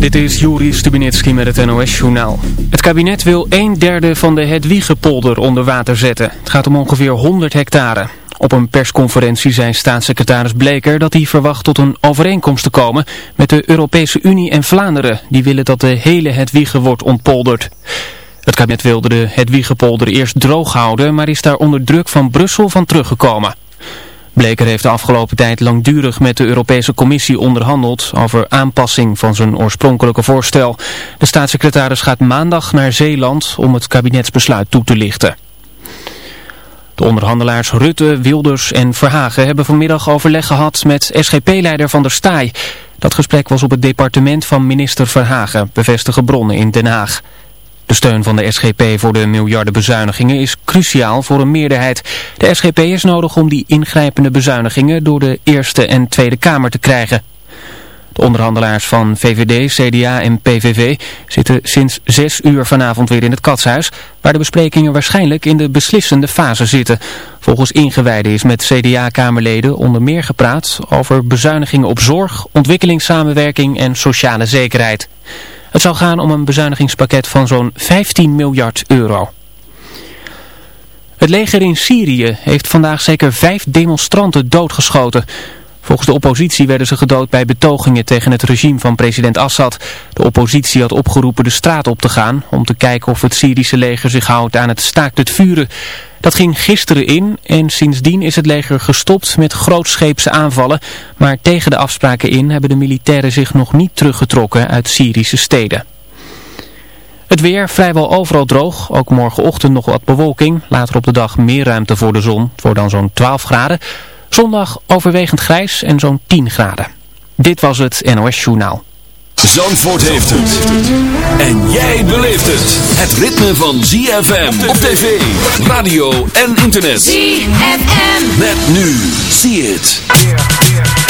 Dit is Juri Stubinitski met het NOS-journaal. Het kabinet wil een derde van de Hedwiegepolder onder water zetten. Het gaat om ongeveer 100 hectare. Op een persconferentie zei staatssecretaris Bleker dat hij verwacht tot een overeenkomst te komen met de Europese Unie en Vlaanderen. Die willen dat de hele Hedwiege wordt ontpolderd. Het kabinet wilde de Hedwiegepolder eerst droog houden, maar is daar onder druk van Brussel van teruggekomen. Bleker heeft de afgelopen tijd langdurig met de Europese Commissie onderhandeld over aanpassing van zijn oorspronkelijke voorstel. De staatssecretaris gaat maandag naar Zeeland om het kabinetsbesluit toe te lichten. De onderhandelaars Rutte, Wilders en Verhagen hebben vanmiddag overleg gehad met SGP-leider Van der Staaij. Dat gesprek was op het departement van minister Verhagen, bevestigen bronnen in Den Haag. De steun van de SGP voor de miljarden bezuinigingen is cruciaal voor een meerderheid. De SGP is nodig om die ingrijpende bezuinigingen door de Eerste en Tweede Kamer te krijgen. De onderhandelaars van VVD, CDA en PVV zitten sinds zes uur vanavond weer in het katshuis, waar de besprekingen waarschijnlijk in de beslissende fase zitten. Volgens ingewijden is met CDA-kamerleden onder meer gepraat over bezuinigingen op zorg, ontwikkelingssamenwerking en sociale zekerheid. Het zou gaan om een bezuinigingspakket van zo'n 15 miljard euro. Het leger in Syrië heeft vandaag zeker vijf demonstranten doodgeschoten. Volgens de oppositie werden ze gedood bij betogingen tegen het regime van president Assad. De oppositie had opgeroepen de straat op te gaan om te kijken of het Syrische leger zich houdt aan het staakt het vuren. Dat ging gisteren in en sindsdien is het leger gestopt met grootscheepse aanvallen. Maar tegen de afspraken in hebben de militairen zich nog niet teruggetrokken uit Syrische steden. Het weer vrijwel overal droog, ook morgenochtend nog wat bewolking. Later op de dag meer ruimte voor de zon, voor dan zo'n 12 graden. Zondag overwegend grijs en zo'n 10 graden. Dit was het NOS Journaal. Zandvoort heeft het. En jij beleeft het. Het ritme van ZFM op tv, radio en internet. ZFM. Met nu. See it.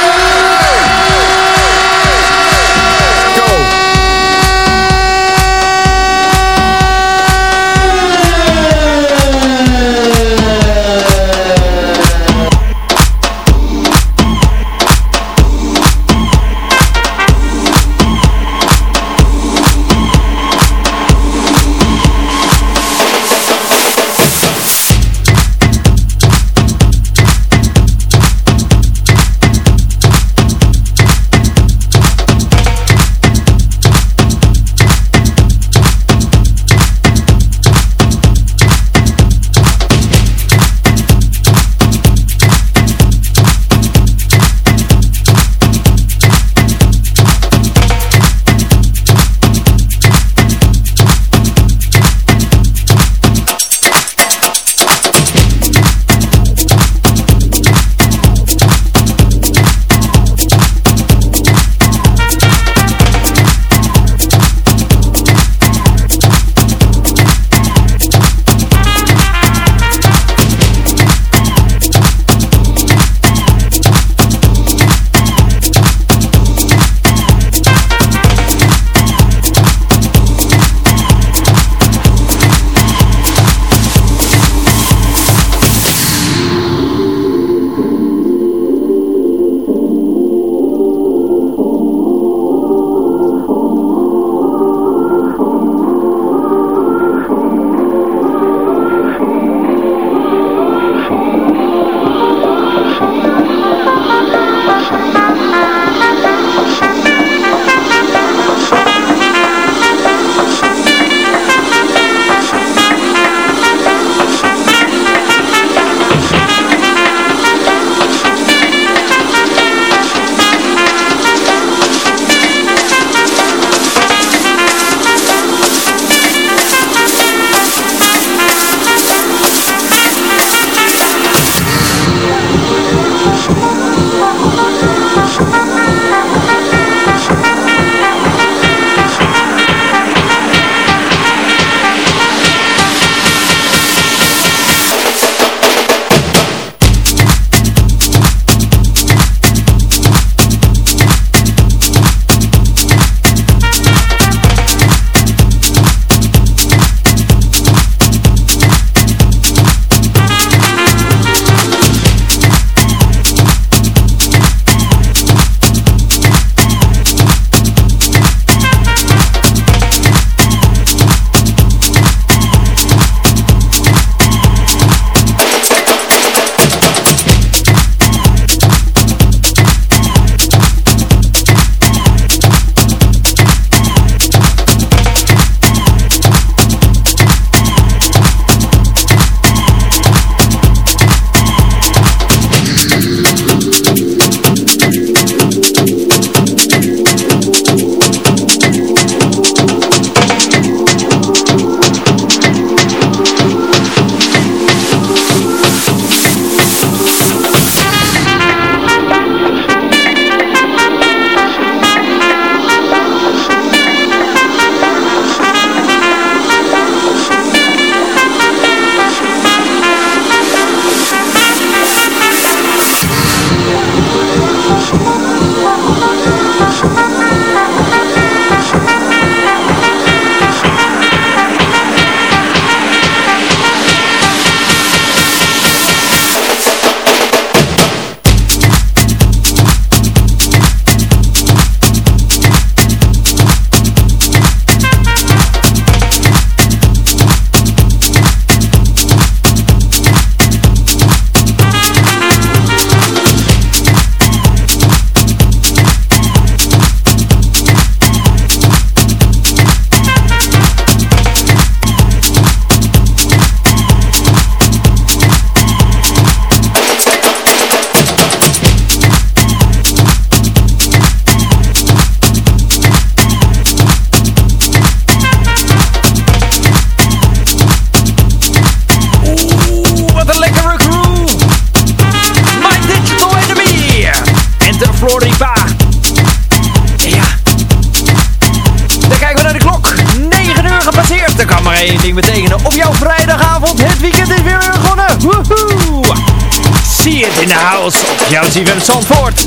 Jouw CFM Zandvoort.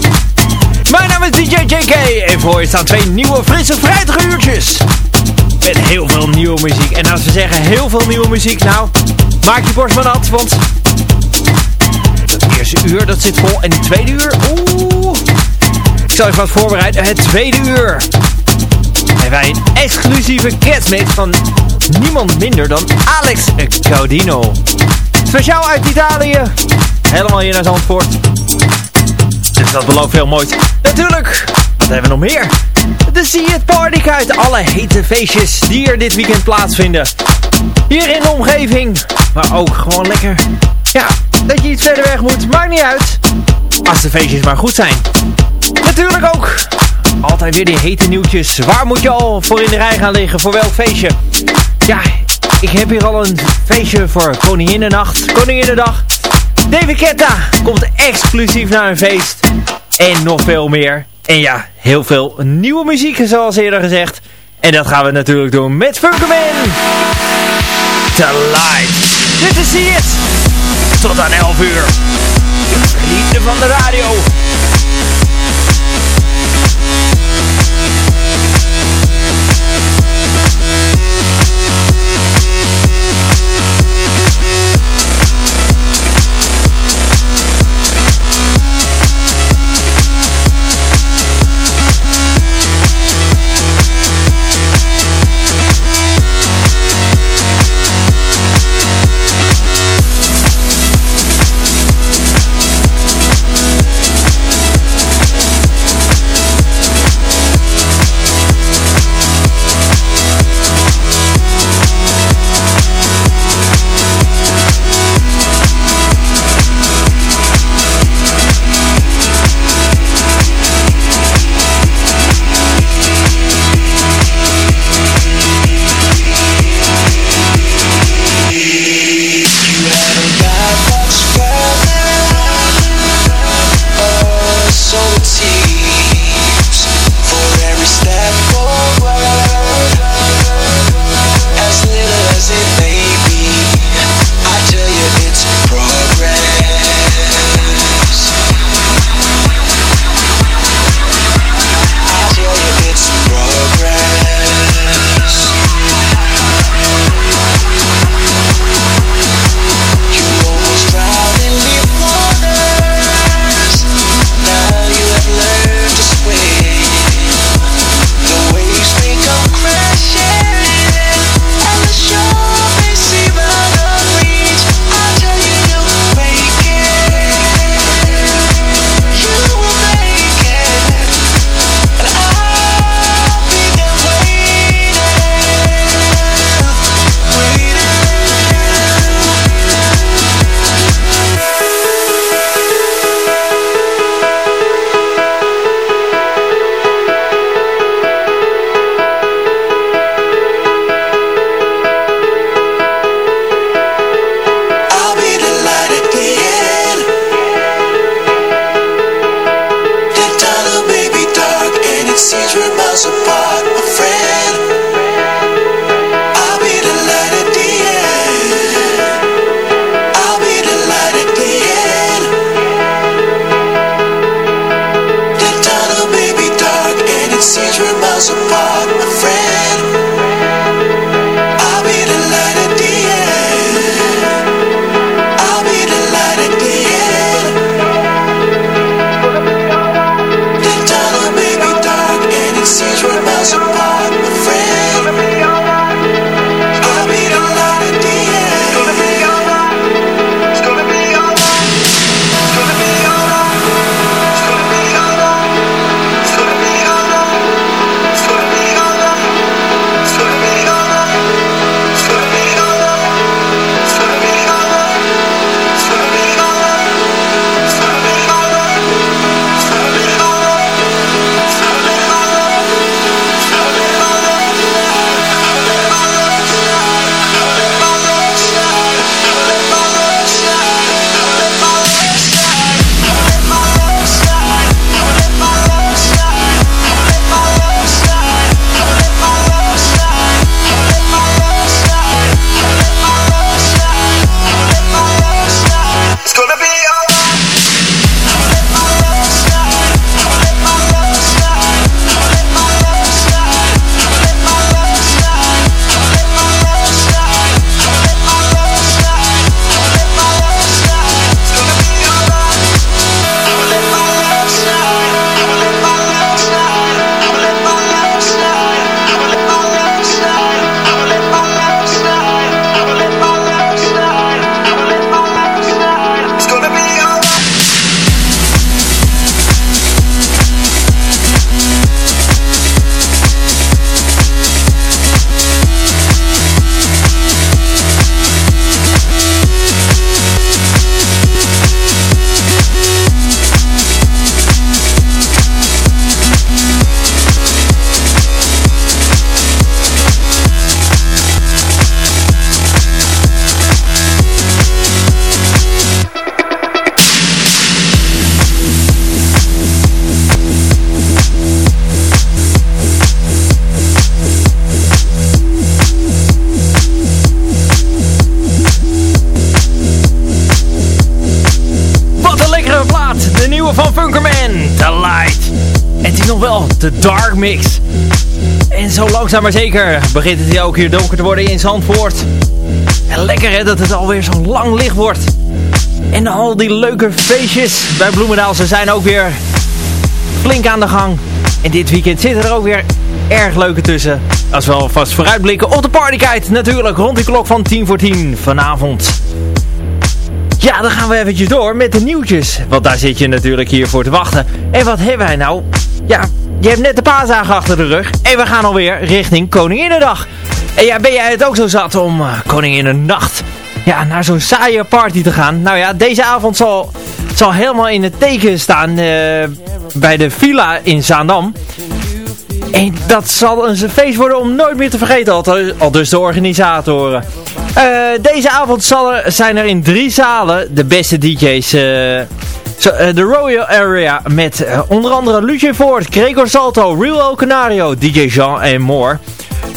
Mijn naam is DJ JK en voor je staan twee nieuwe frisse uurtjes. Met heel veel nieuwe muziek. En als we zeggen heel veel nieuwe muziek, nou, maak je borst maar nat, want... Het eerste uur, dat zit vol. En het tweede uur, oeh... Ik zal even wat voorbereiden. Het tweede uur hebben wij een exclusieve catmix van niemand minder dan Alex Gaudino. Speciaal uit Italië. Helemaal hier naar Zandvoort. Dus dat belooft veel moois. Natuurlijk, wat hebben we nog meer? De It Party uit alle hete feestjes die er dit weekend plaatsvinden. Hier in de omgeving, maar ook gewoon lekker. Ja, dat je iets verder weg moet, maakt niet uit. Als de feestjes maar goed zijn. Natuurlijk ook altijd weer die hete nieuwtjes. Waar moet je al voor in de rij gaan liggen? Voor welk feestje? Ja, ik heb hier al een feestje voor Koninginnennacht, Koninginnedag. David Ketta komt exclusief naar een feest. En nog veel meer. En ja, heel veel nieuwe muziek zoals eerder gezegd. En dat gaan we natuurlijk doen met Funkerman. Te live. Dit is het. Tot aan 11 uur. De van de radio. De Dark Mix. En zo langzaam maar zeker begint het hier ook hier donker te worden in Zandvoort. En lekker hè, dat het alweer zo lang licht wordt. En al die leuke feestjes bij Bloemendaal, ze zijn ook weer flink aan de gang. En dit weekend zitten er ook weer erg leuke tussen. Als we alvast vooruitblikken op de partykite natuurlijk rond die klok van 10 voor 10 vanavond. Ja, dan gaan we eventjes door met de nieuwtjes. Want daar zit je natuurlijk hier voor te wachten. En wat hebben wij nou? Ja, je hebt net de paasdagen achter de rug. En we gaan alweer richting Koninginnedag. En ja, ben jij het ook zo zat om uh, Koninginnenacht ja, naar zo'n saaie party te gaan? Nou ja, deze avond zal, zal helemaal in het teken staan uh, bij de Villa in Zaandam. En dat zal een feest worden om nooit meer te vergeten, al, dus de organisatoren. Uh, deze avond zal er, zijn er in drie zalen de beste DJ's... Uh, de Royal Area met uh, onder andere Lucian Ford, Gregor Salto, Real Canario, DJ Jean en more.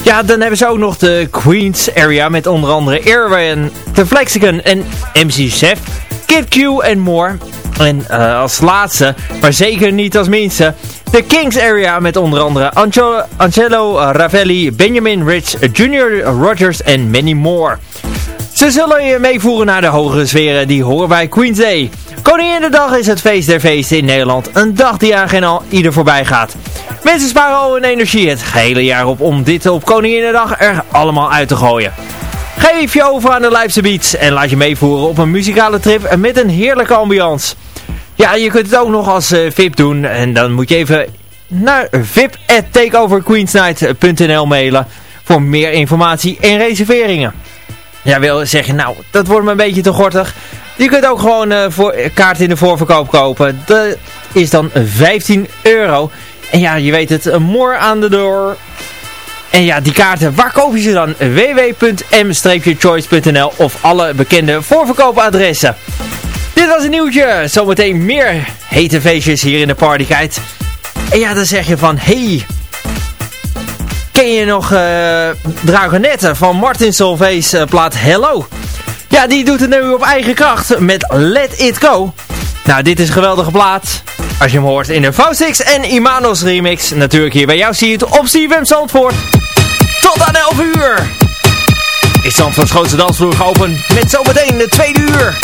Ja, dan hebben ze ook nog de Queens Area met onder andere Erwin, The Flexicon en MC Chef, Kid Q en more. En uh, als laatste, maar zeker niet als minste, de Kings Area met onder andere Angelo, Angelo Ravelli, Benjamin Rich, Junior Rogers en many more. Ze zullen je meevoeren naar de hogere sferen die horen bij Queen's Day. Koninginnedag is het feest der feesten in Nederland. Een dag die aan geen al ieder voorbij gaat. Mensen sparen al hun energie het hele jaar op om dit op Koninginnedag er allemaal uit te gooien. Geef je over aan de Leipzig Beats en laat je meevoeren op een muzikale trip met een heerlijke ambiance. Ja, je kunt het ook nog als uh, VIP doen. En dan moet je even naar vip.takeoverqueensnight.nl mailen voor meer informatie en reserveringen. Ja, wil zeggen, nou, dat wordt me een beetje te gortig. Je kunt ook gewoon uh, voor, kaart in de voorverkoop kopen. Dat is dan 15 euro. En ja, je weet het, een moor aan de door. En ja, die kaarten, waar koop je ze dan? www.m-choice.nl of alle bekende voorverkoopadressen. Dit was een nieuwtje. Zometeen meer hete feestjes hier in de partykite. En ja, dan zeg je van, hey, ken je nog uh, Dragonette van Martin Solveig's uh, plaat Hello? Ja, die doet het nu op eigen kracht met Let It Go. Nou, dit is een geweldige plaat. Als je hem hoort in de V6 en Imanos remix. Natuurlijk hier bij jou zie je het op CFM Zandvoort. Tot aan 11 uur. Is Zandvoorts grootste dansvloer geopend met zometeen de tweede uur.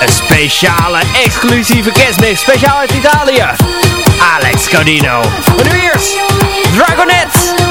Een speciale, exclusieve kerstmix, speciaal uit Italië. Alex Codino. Maar nu eerst, Dragonet.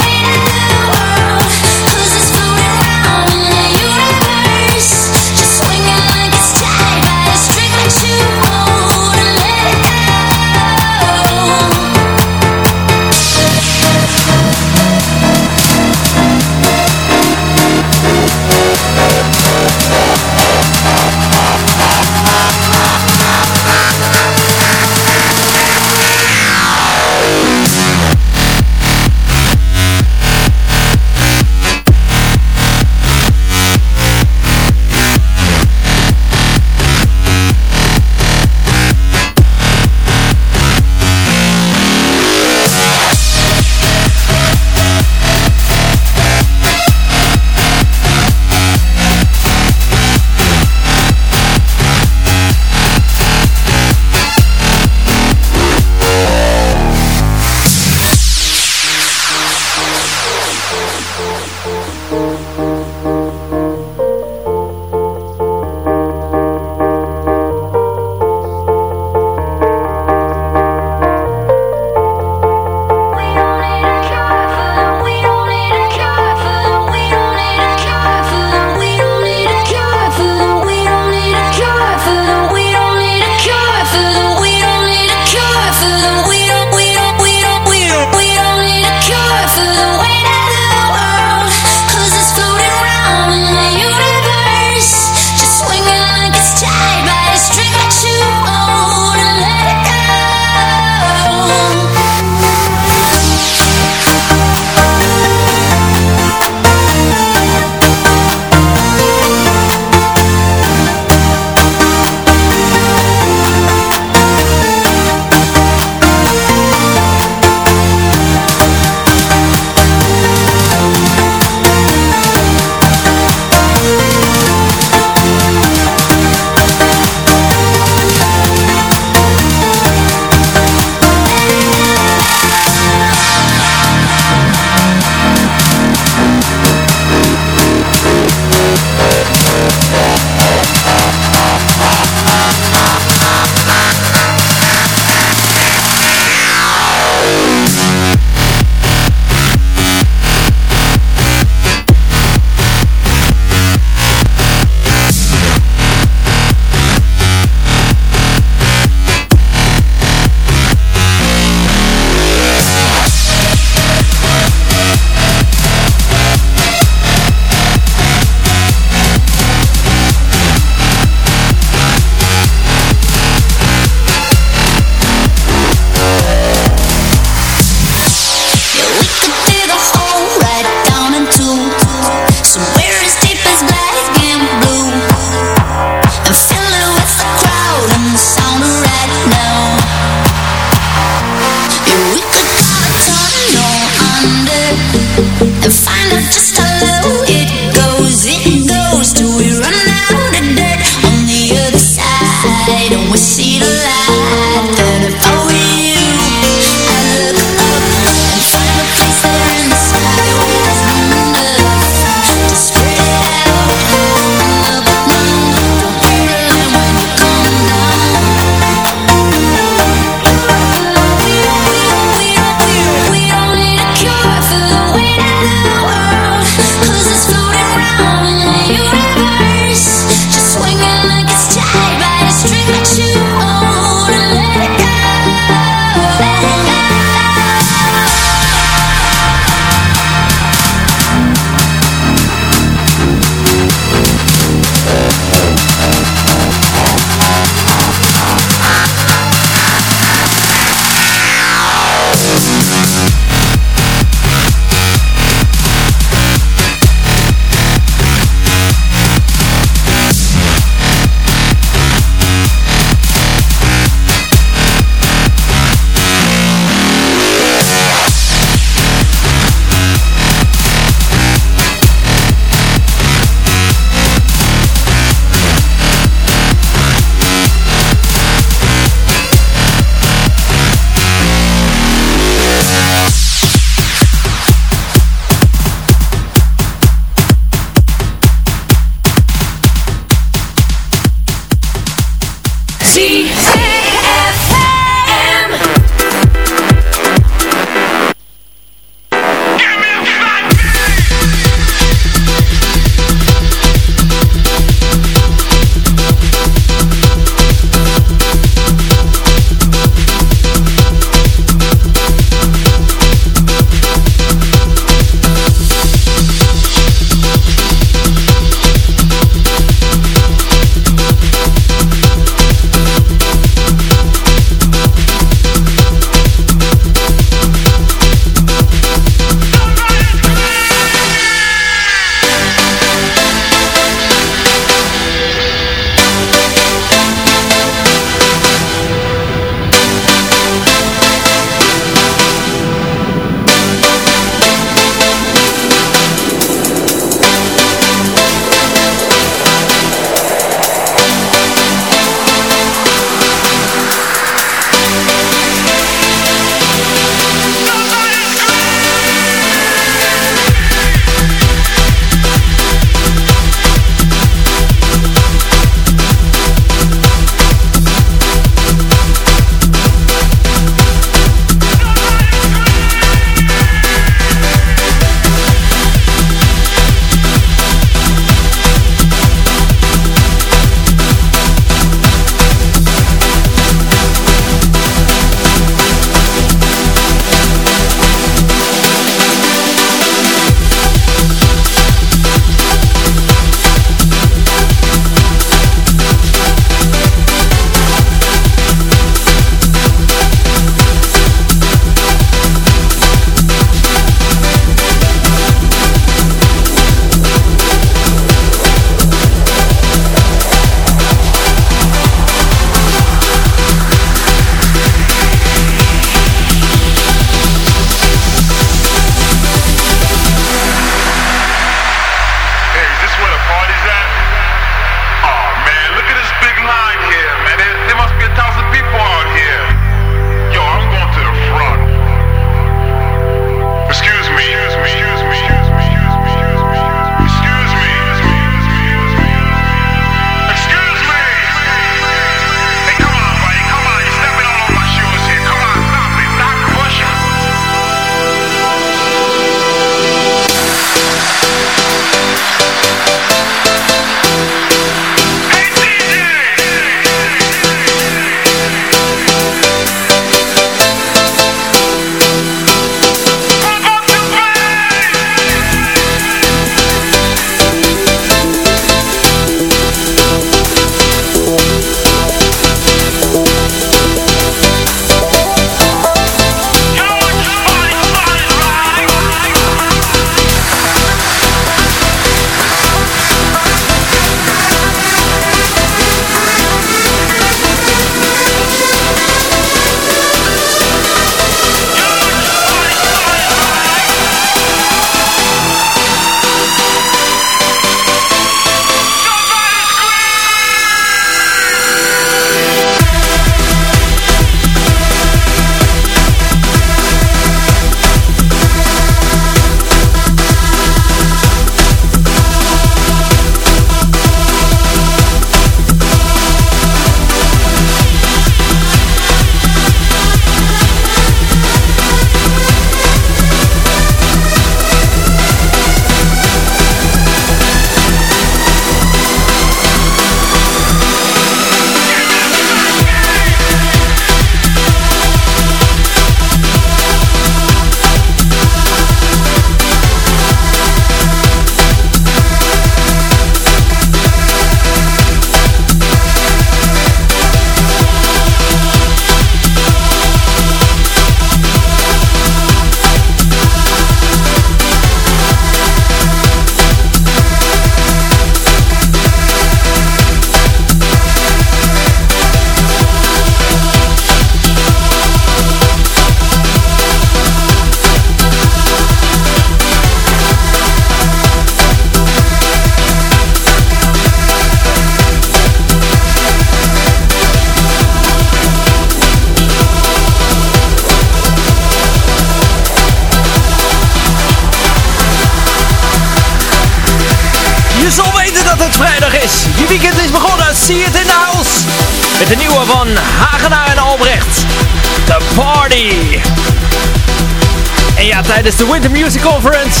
Winter Music Conference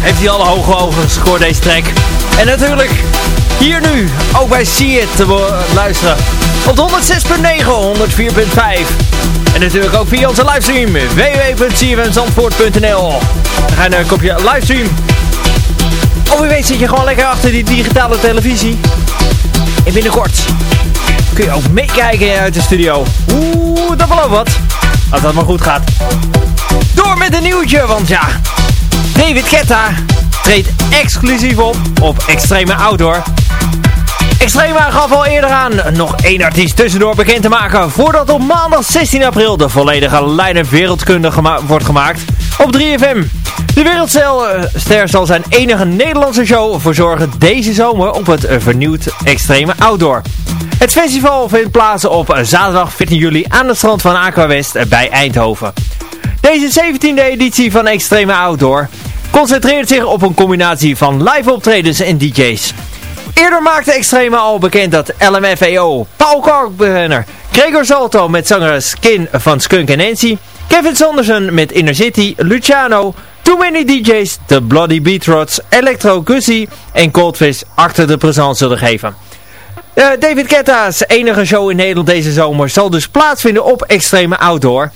heeft hij alle hoge ogen gescoord deze track. En natuurlijk hier nu ook bij See It te luisteren. Op 106.9, 104.5. En natuurlijk ook via onze livestream www.cfmzandvoort.nl Dan ga je naar een kopje livestream. Of wie weet zit je gewoon lekker achter die digitale televisie. En binnenkort kun je ook meekijken uit de studio. Oeh, dat belooft wat. Als dat maar goed gaat. Door met een nieuwtje, want ja... David Ketta treedt exclusief op op Extreme Outdoor. Extrema gaf al eerder aan nog één artiest tussendoor bekend te maken voordat op maandag 16 april de volledige line wereldkunde wordt gemaakt op 3FM. De wereldster zal zijn enige Nederlandse show verzorgen deze zomer op het vernieuwd Extreme Outdoor. Het festival vindt plaats op zaterdag 14 juli aan het strand van Aquawest bij Eindhoven. Deze 17e editie van Extreme Outdoor concentreert zich op een combinatie van live optredens en DJ's. Eerder maakte Extreme al bekend dat LMFAO, Paul Kalkbrenner, Gregor Salto met zanger Skin van Skunk Nancy, Kevin Sanderson met Inner City, Luciano, Too Many DJ's, The Bloody Beatrots, Electro Gussie en Coldfish achter de presence zullen geven. Uh, David Ketta's enige show in Nederland deze zomer zal dus plaatsvinden op Extreme Outdoor.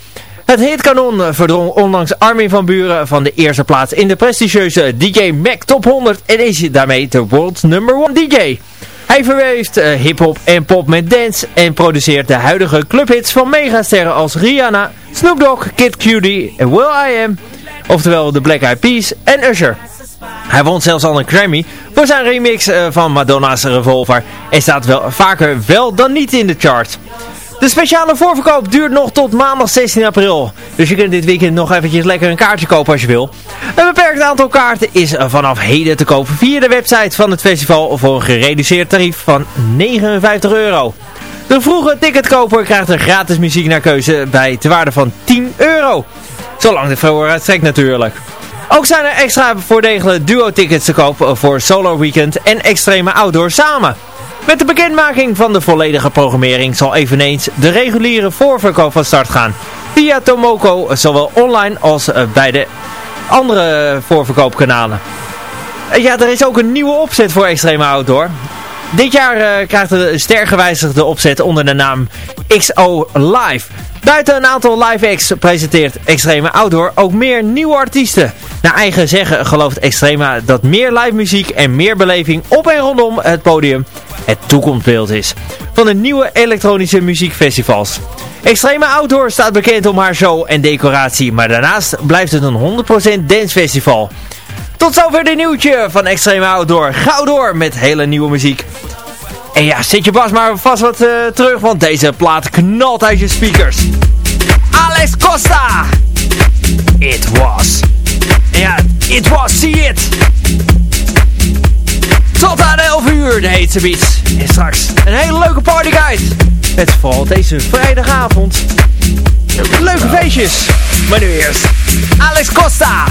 Het hitkanon verdrong onlangs Armin van Buren van de eerste plaats in de prestigieuze DJ Mac Top 100 en is daarmee de world's number one DJ. Hij verweeft uh, hip-hop en pop met dance en produceert de huidige clubhits van megasterren als Rihanna, Snoop Dogg, Kid Cudi, Will I Am, oftewel de Black Eyed Peas en Usher. Hij won zelfs al een Grammy voor zijn remix uh, van Madonna's Revolver en staat wel vaker wel dan niet in de chart. De speciale voorverkoop duurt nog tot maandag 16 april. Dus je kunt dit weekend nog eventjes lekker een kaartje kopen als je wil. Een beperkt aantal kaarten is vanaf heden te kopen via de website van het festival voor een gereduceerd tarief van 59 euro. De vroege ticketkoper krijgt er gratis muziek naar keuze bij te waarde van 10 euro. Zolang de voorraad strekt natuurlijk. Ook zijn er extra voordelen duo-tickets te koop voor Solo Weekend en Extreme Outdoor samen. Met de bekendmaking van de volledige programmering zal eveneens de reguliere voorverkoop van start gaan. Via Tomoko, zowel online als eh, bij de andere voorverkoopkanalen. Eh, ja, er is ook een nieuwe opzet voor Extreme Outdoor. Dit jaar uh, krijgt de ster gewijzigde opzet onder de naam XO Live. Buiten een aantal live acts presenteert Extreme Outdoor ook meer nieuwe artiesten. Naar eigen zeggen gelooft Extrema dat meer live muziek en meer beleving op en rondom het podium het toekomstbeeld is van de nieuwe elektronische muziekfestivals. Extreme Outdoor staat bekend om haar show en decoratie, maar daarnaast blijft het een 100% dancefestival. Tot zover de nieuwtje van Extreme Outdoor. Gauw door met hele nieuwe muziek. En ja, zet je bas maar vast wat uh, terug, want deze plaat knalt uit je speakers. Alex Costa! It was. Ja, it was, see it! Tot aan 11 uur de heetste beats. En straks een hele leuke partyguide. Met vooral deze vrijdagavond. Leuke feestjes. Maar nu eerst Alex Costa.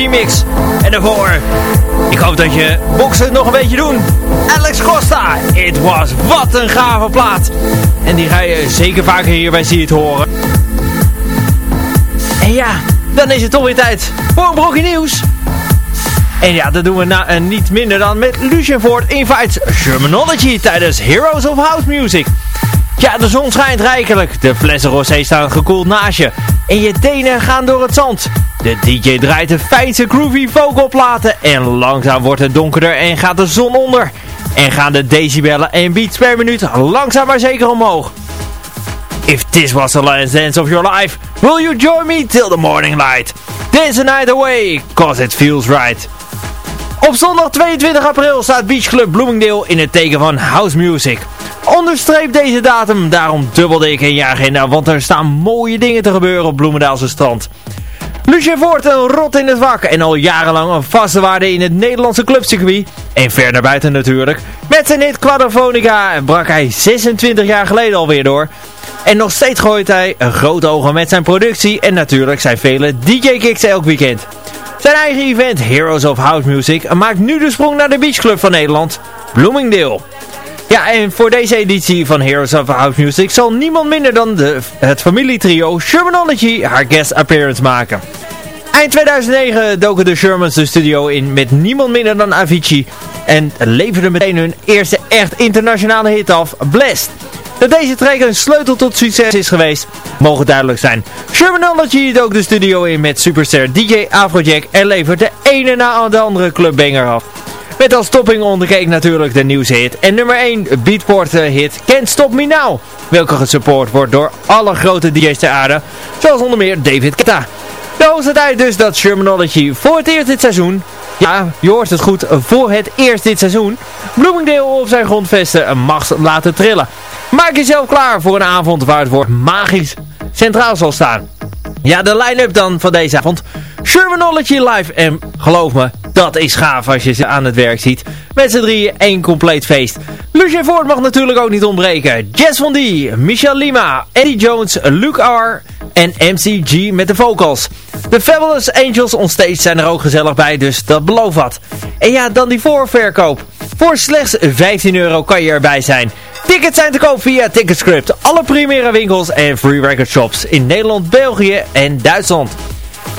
Remix. En daarvoor, ik hoop dat je boksen nog een beetje doen. Alex Costa, It Was. Wat een gave plaat. En die ga je zeker vaker hier bij Zie het horen. En ja, dan is het toch weer tijd voor een brokje nieuws. En ja, dat doen we na, uh, niet minder dan met Lucien Ford Invites Shermanology tijdens Heroes of House Music. Ja, de zon schijnt rijkelijk. De flessen rosé staan gekoeld naast je. En je tenen gaan door het zand. De DJ draait de fijnste groovy vocalplaten. En langzaam wordt het donkerder en gaat de zon onder. En gaan de decibellen en beats per minuut langzaam maar zeker omhoog. If this was the last dance of your life, will you join me till the morning light? Dance the night away, cause it feels right. Op zondag 22 april staat Beach Club Bloomingdale in het teken van house music. Onderstreep deze datum, daarom dubbelde ik in je agenda, want er staan mooie dingen te gebeuren op Bloemendaalse strand. Lucien Voort, een rot in het vak en al jarenlang een vaste waarde in het Nederlandse clubcircuit. En ver naar buiten natuurlijk. Met zijn hit Quadrophonica brak hij 26 jaar geleden alweer door. En nog steeds gooit hij een groot ogen met zijn productie en natuurlijk zijn vele DJ-kicks elk weekend. Zijn eigen event Heroes of House Music maakt nu de sprong naar de beachclub van Nederland, Bloomingdale. Ja, en voor deze editie van Heroes of House Music zal niemand minder dan de, het familietrio Shermanology haar guest appearance maken. Eind 2009 doken de Shermans de studio in met niemand minder dan Avicii en leverden meteen hun eerste echt internationale hit af, Blessed. Dat deze track een sleutel tot succes is geweest, mogen duidelijk zijn. Shermanology dook de studio in met superster DJ Afrojack en levert de ene na de andere clubbanger af. Met als topping onderkeek natuurlijk de nieuwshit en nummer 1 beatport hit Can't Stop Me Now. Welke gesupport wordt door alle grote DJ's ter aarde, zoals onder meer David Ketta. De hoogste tijd dus dat Shermanology voor het eerst dit seizoen, ja je hoort het goed, voor het eerst dit seizoen, Bloomingdale op zijn grondvesten mag laten trillen. Maak jezelf klaar voor een avond waar het woord magisch centraal zal staan. Ja, de line-up dan van deze avond. Shermanology live en geloof me, dat is gaaf als je ze aan het werk ziet. Met z'n drieën één compleet feest. Lucien Ford mag natuurlijk ook niet ontbreken. Jess Von D, Michelle Lima, Eddie Jones, Luke R en MCG met de vocals. De Fabulous Angels onstage zijn er ook gezellig bij, dus dat belooft wat. En ja, dan die voorverkoop. Voor slechts 15 euro kan je erbij zijn. Tickets zijn te koop via Ticketscript, alle primaire winkels en free record shops in Nederland, België en Duitsland.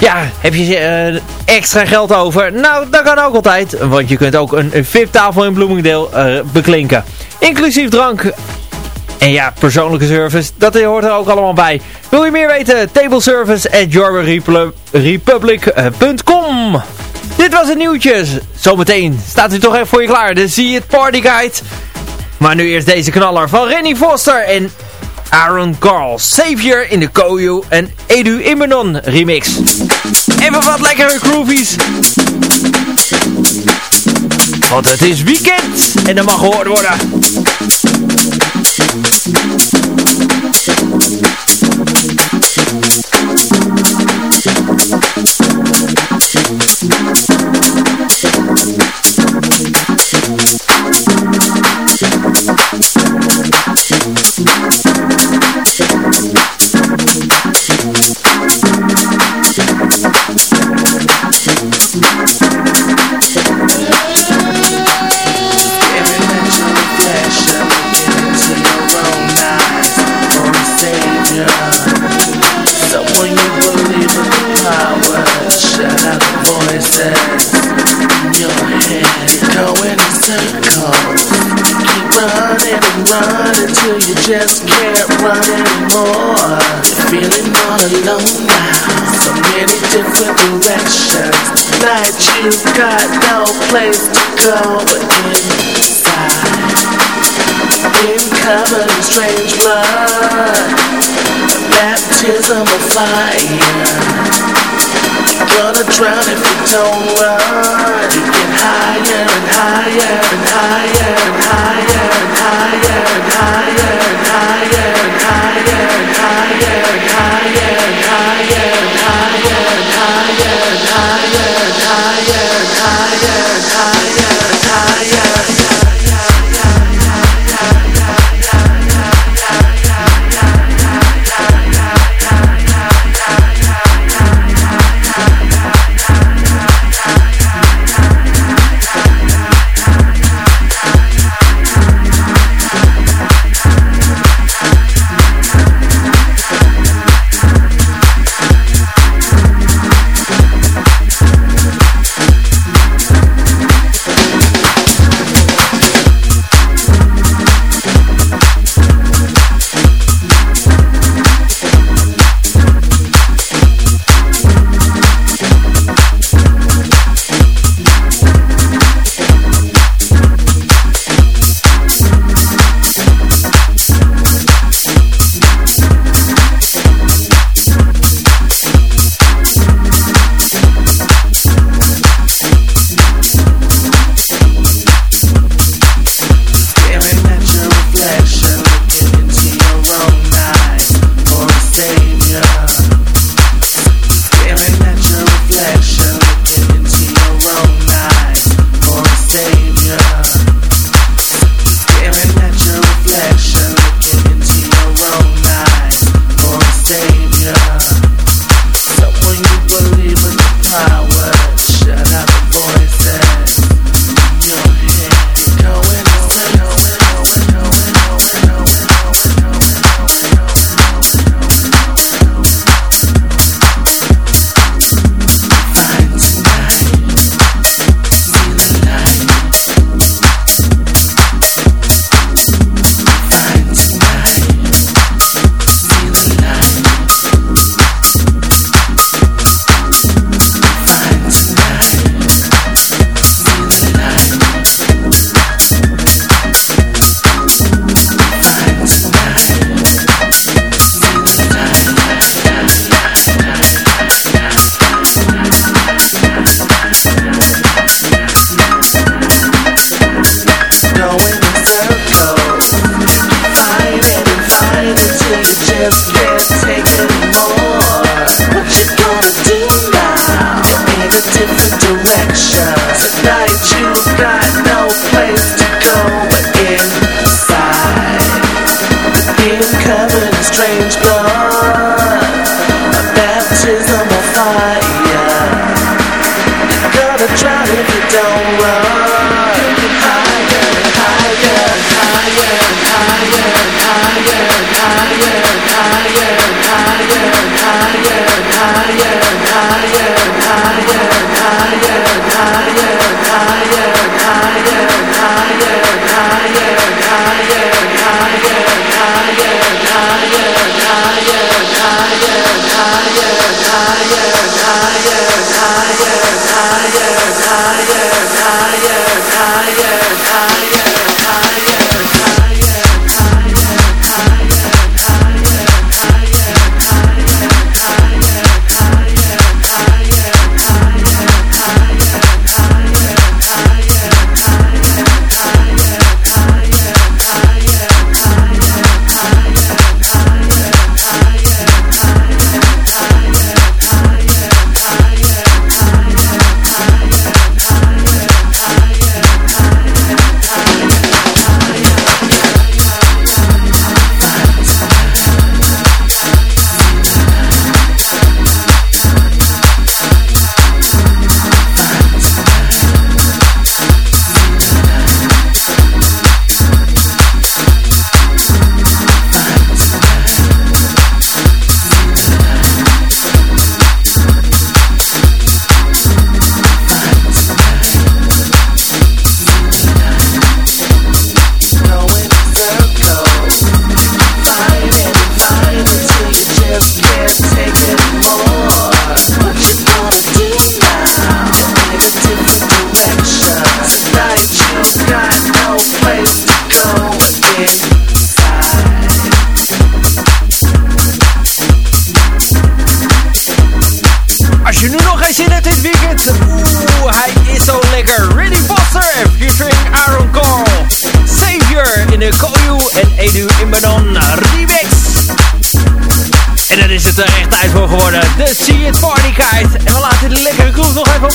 Ja, heb je uh, extra geld over? Nou, dat kan ook altijd, want je kunt ook een, VIP-tafel in Bloomingdale uh, beklinken. Inclusief drank en ja, persoonlijke service, dat hoort er ook allemaal bij. Wil je meer weten? Tableservice at republic.com Dit was het nieuwtje. Zometeen staat u toch even voor je klaar. De See It Party Guide. Maar nu eerst deze knaller van Rennie Foster en Aaron Carl. Savior in de Koyu en Edu Imbenon remix. Even wat lekkere groovies. Want het is weekend en dat mag gehoord worden. You're gonna drown if you don't run. different direction. yeah.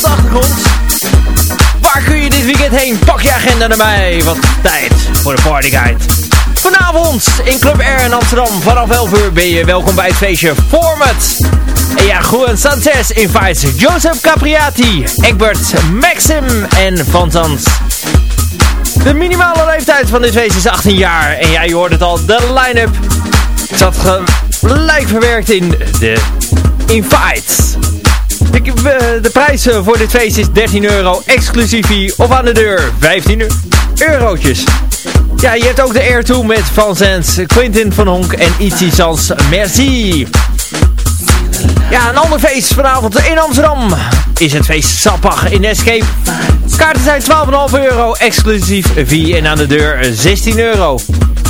De achtergrond. Waar kun je dit weekend heen? Pak je agenda erbij. Wat tijd voor de Party Guide. Vanavond in Club Air in Amsterdam vanaf 11 uur ben je welkom bij het feestje Format. En ja, Juan Sanchez invites Joseph Capriati, Egbert, Maxim en Van Zans. De minimale leeftijd van dit feest is 18 jaar. En ja, je hoort het al, de line-up zat gelijk verwerkt in de invites. De, eh, de prijs eh, voor dit feest is 13 euro, exclusief of aan de deur 15 eurotjes. Ja, je hebt ook de Air 2 met Van Zens, Quintin van Honk en Itzy Sans. Merci! Ja, een ander feest vanavond in Amsterdam is het feest Sappach in Escape. Kaarten zijn 12,5 euro, exclusief fee en aan de deur 16 euro.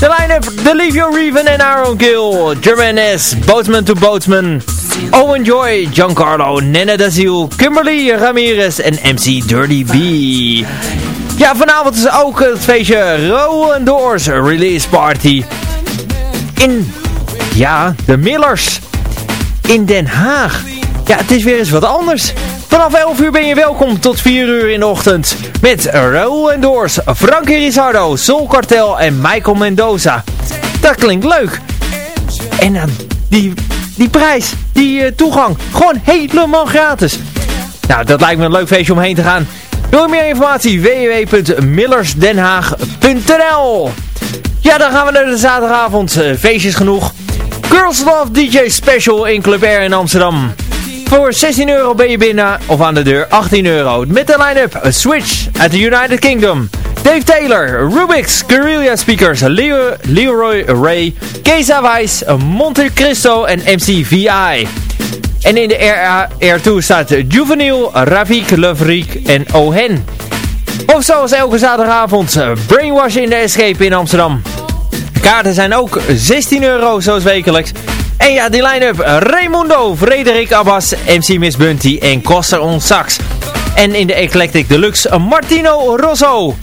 De line-up, The Livio Reven en Aaron Gill, German S, Boatman to Boatman, Owen Joy, Giancarlo, Nene Daziel, Kimberly Ramirez en MC Dirty B. Ja, vanavond is ook het feestje Rowan Doors Release Party in, ja, de Millers in Den Haag. Ja, het is weer eens wat anders. Vanaf 11 uur ben je welkom tot 4 uur in de ochtend. Met Raoul Doors, Frankie Rizardo, Soul Cartel en Michael Mendoza. Dat klinkt leuk. En dan die, die prijs, die uh, toegang, gewoon helemaal gratis. Nou, dat lijkt me een leuk feestje om heen te gaan. Wil meer informatie? www.millersdenhaag.nl Ja, dan gaan we naar de zaterdagavond. Uh, feestjes genoeg. Girls Love DJ Special in Club Air in Amsterdam. Voor 16 euro ben je binnen of aan de deur 18 euro. Met de line-up Switch uit de United Kingdom. Dave Taylor, Rubik's, Guerrilla Speakers, Leo, Leroy Ray, Keza Weiss, Monte Cristo en MC VI. En in de R2 staat Juvenile, Ravik, Levriek en Ohen. Of zoals elke zaterdagavond, Brainwash in de Escape in Amsterdam. Kaarten zijn ook 16 euro zoals wekelijks. En ja, die line-up, Raimundo, Frederik Abbas, MC Miss Bunty en Costa on Sax. En in de Eclectic Deluxe, Martino Rosso.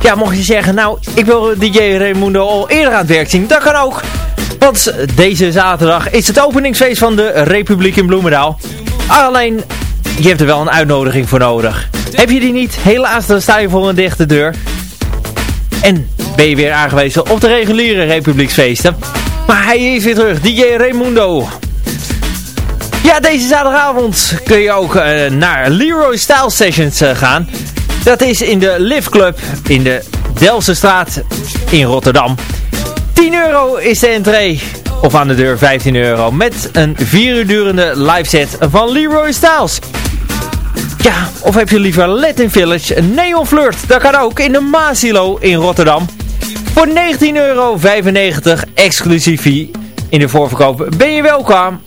Ja, mocht je zeggen, nou, ik wil DJ Raimundo al eerder aan het werk zien, dat kan ook. Want deze zaterdag is het openingsfeest van de Republiek in Bloemendaal. Alleen, je hebt er wel een uitnodiging voor nodig. Heb je die niet? Helaas, dan sta je voor een dichte deur. En ben je weer aangewezen op de reguliere Republieksfeesten. Maar hij is weer terug, DJ Raimundo. Ja, deze zaterdagavond kun je ook uh, naar Leroy Style Sessions uh, gaan. Dat is in de Live Club in de Delftse straat in Rotterdam. 10 euro is de entree. Of aan de deur 15 euro. Met een 4 uur durende live set van Leroy Styles. Ja, of heb je liever Latin Village, Neon Flirt? Dat kan ook in de Maasilo in Rotterdam. Voor 19,95 euro exclusief in de voorverkoop ben je welkom.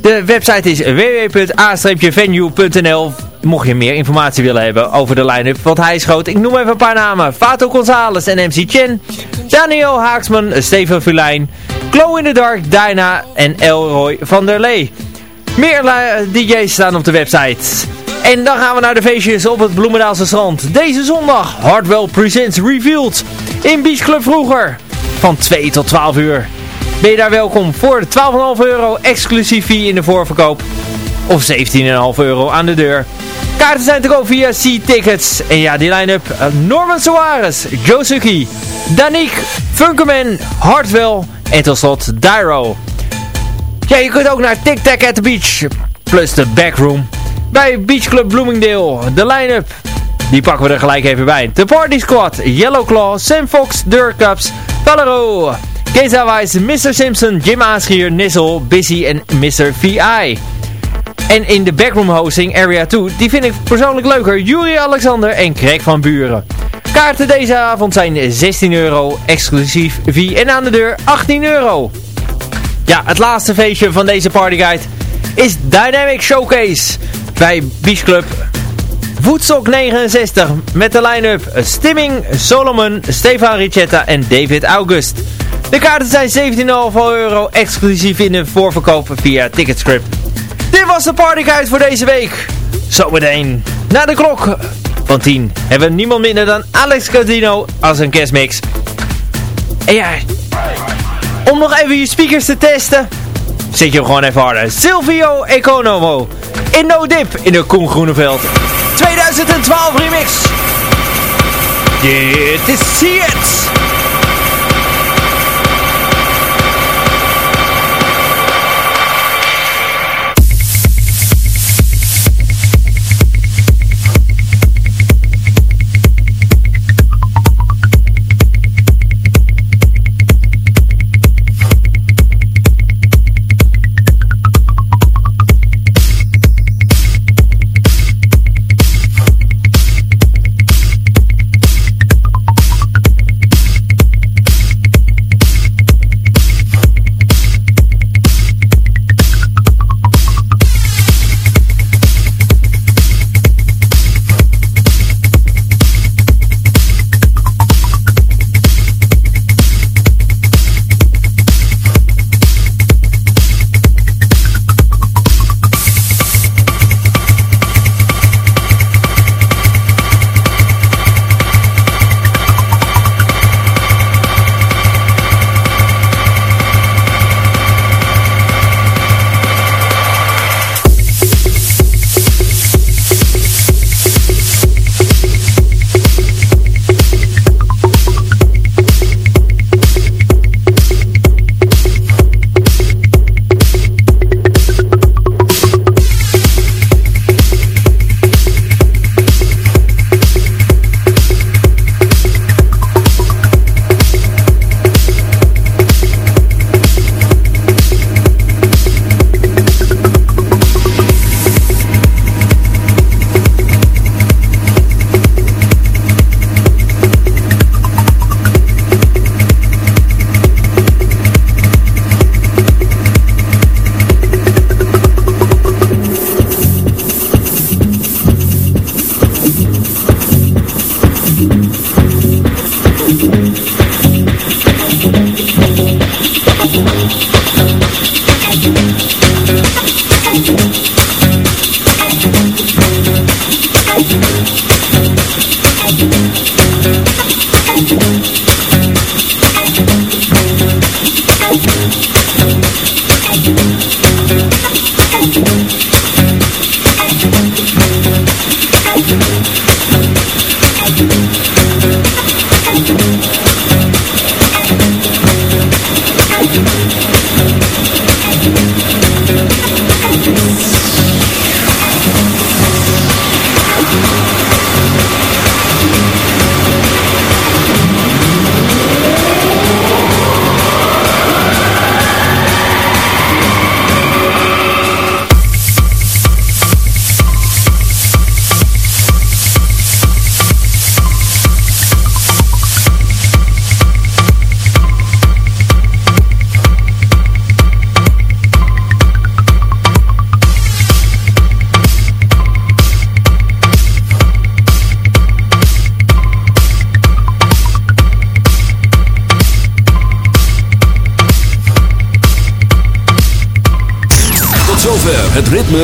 De website is www.a-venue.nl Mocht je meer informatie willen hebben over de line-up, want hij is groot. Ik noem even een paar namen. Fato Gonzalez en MC Chen. Daniel Haaksman, Steven Filijn. Glow in the Dark, Dyna en Elroy van der Lee. Meer DJ's staan op de website. En dan gaan we naar de feestjes op het Bloemendaalse strand. Deze zondag Hardwell Presents Revealed in Beach Club vroeger. Van 2 tot 12 uur. Ben je daar welkom voor de 12,5 euro exclusief fee in de voorverkoop. Of 17,5 euro aan de deur. Kaarten zijn te koop via C-Tickets. En ja, die line-up. Uh, Norman Soares, Joe Suki, Danik, Funkerman, Hartwell en tot slot Dyro. Ja, je kunt ook naar Tic Tac at the Beach. Plus de Backroom. Bij Beach Club Bloomingdale. De line-up. Die pakken we er gelijk even bij. The Party Squad, Yellow Claw, Sam Fox, Dirk Cups, Valero, Keza Weiss, Mr. Simpson, Jim Aaschier, Nizzle, Busy en Mr. VI. En in de backroom hosting Area 2, die vind ik persoonlijk leuker, Juri Alexander en Greg van Buren. Kaarten deze avond zijn 16 euro, exclusief V en aan de deur 18 euro. Ja, het laatste feestje van deze partyguide is Dynamic Showcase bij Beach Club Woodstock 69 met de line-up Stimming, Solomon, Stefan Ricetta en David August. De kaarten zijn 17,5 euro exclusief in de voorverkoop via Ticketscript. Dit was de partyguide voor deze week. Zometeen, na de klok van 10, hebben we niemand minder dan Alex Casino als een kerstmix. En ja, om nog even je speakers te testen, zet je hem gewoon even harder. Silvio Economo, in No Dip, in de Koen Groeneveld. 2012 remix. Dit is See It.